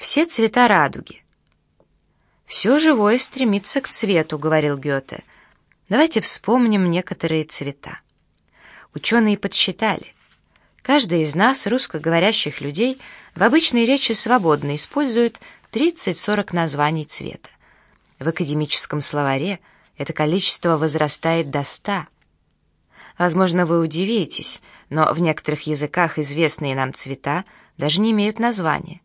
Все цвета радуги. «Все живое стремится к цвету», — говорил Гёте. Давайте вспомним некоторые цвета. Ученые подсчитали. Каждый из нас, русскоговорящих людей, в обычной речи свободно использует 30-40 названий цвета. В академическом словаре это количество возрастает до 100. Возможно, вы удивитесь, но в некоторых языках известные нам цвета даже не имеют названия.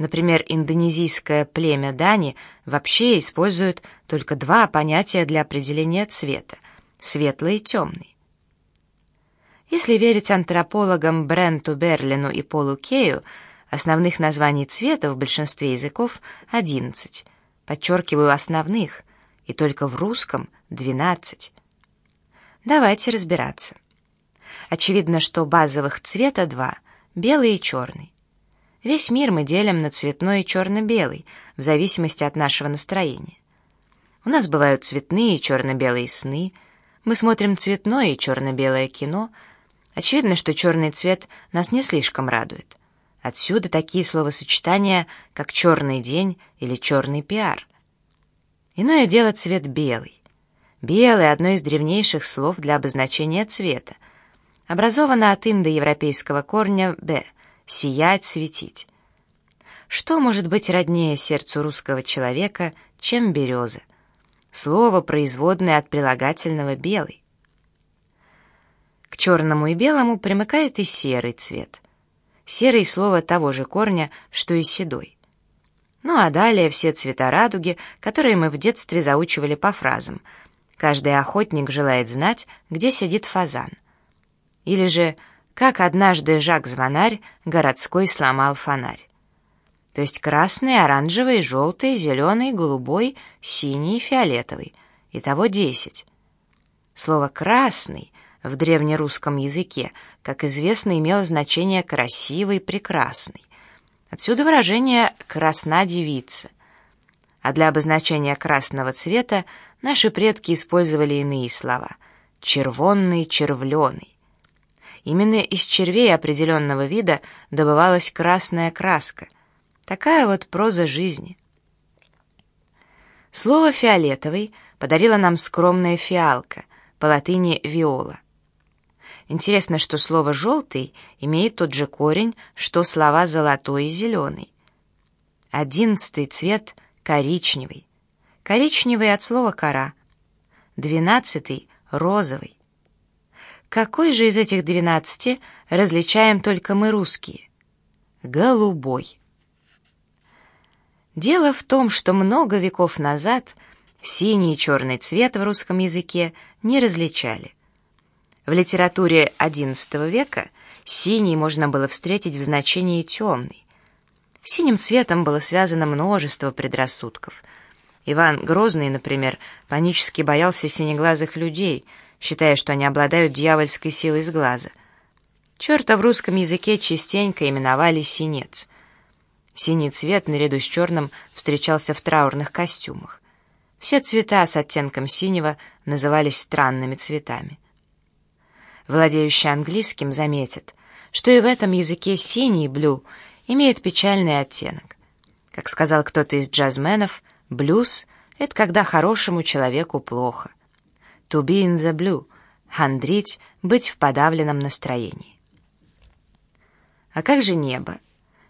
Например, индонезийское племя Дани вообще использует только два понятия для определения цвета — светлый и темный. Если верить антропологам Бренту Берлину и Полу Кею, основных названий цвета в большинстве языков 11. Подчеркиваю основных, и только в русском 12. Давайте разбираться. Очевидно, что базовых цвета два — белый и черный. Весь мир мы делим на цветной и черно-белый, в зависимости от нашего настроения. У нас бывают цветные и черно-белые сны, мы смотрим цветное и черно-белое кино. Очевидно, что черный цвет нас не слишком радует. Отсюда такие словосочетания, как «черный день» или «черный пиар». Иное дело цвет белый. Белый — одно из древнейших слов для обозначения цвета. Образовано от индоевропейского корня «б» — сиять, светить. Что может быть роднее сердцу русского человека, чем береза? Слово, производное от прилагательного «белый». К черному и белому примыкает и серый цвет. Серый — слово того же корня, что и седой. Ну а далее все цвета радуги, которые мы в детстве заучивали по фразам. Каждый охотник желает знать, где сидит фазан. Или же как однажды Жак-звонарь городской сломал фонарь. То есть красный, оранжевый, желтый, зеленый, голубой, синий, фиолетовый. Итого десять. Слово «красный» в древнерусском языке, как известно, имело значение «красивый», «прекрасный». Отсюда выражение «красна девица». А для обозначения красного цвета наши предки использовали иные слова «червонный», «червленый». Именно из червей определенного вида добывалась красная краска. Такая вот проза жизни. Слово «фиолетовый» подарила нам скромная фиалка, по латыни «виола». Интересно, что слово «желтый» имеет тот же корень, что слова «золотой» и «зеленый». Одиннадцатый цвет — коричневый. Коричневый от слова «кора». Двенадцатый — розовый. Какой же из этих двенадцати различаем только мы русские? Голубой. Дело в том, что много веков назад синий и черный цвет в русском языке не различали. В литературе XI века синий можно было встретить в значении темный. С синим цветом было связано множество предрассудков. Иван Грозный, например, панически боялся синеглазых людей — считая, что они обладают дьявольской силой с глаза. Черта в русском языке частенько именовали синец. Синий цвет наряду с черным встречался в траурных костюмах. Все цвета с оттенком синего назывались странными цветами. Владеющий английским заметит, что и в этом языке синий, блю, имеет печальный оттенок. Как сказал кто-то из джазменов, блюз — это когда хорошему человеку плохо to be in the blue, хандрить, быть в подавленном настроении. А как же небо?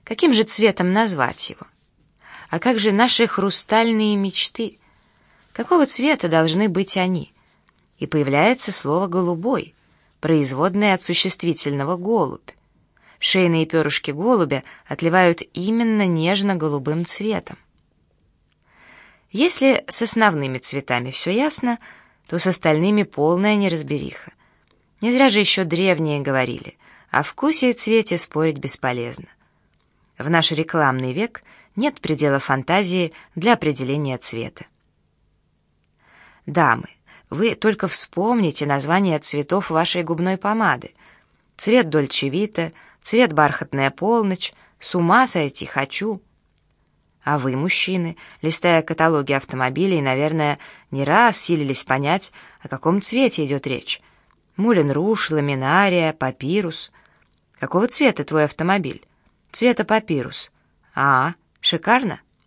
Каким же цветом назвать его? А как же наши хрустальные мечты? Какого цвета должны быть они? И появляется слово «голубой», производное от существительного «голубь». Шейные перышки голубя отливают именно нежно-голубым цветом. Если с основными цветами все ясно, то с остальными полная неразбериха. Не зря же еще древние говорили, о вкусе и цвете спорить бесполезно. В наш рекламный век нет предела фантазии для определения цвета. Дамы, вы только вспомните название цветов вашей губной помады. Цвет Дольче Вита, цвет Бархатная полночь, с ума сойти хочу — а вы, мужчины, листая каталоги автомобилей, наверное, не раз силились понять, о каком цвете идет речь. Мулен Руш, Ламинария, Папирус. Какого цвета твой автомобиль? Цвета Папирус. А, Шикарно?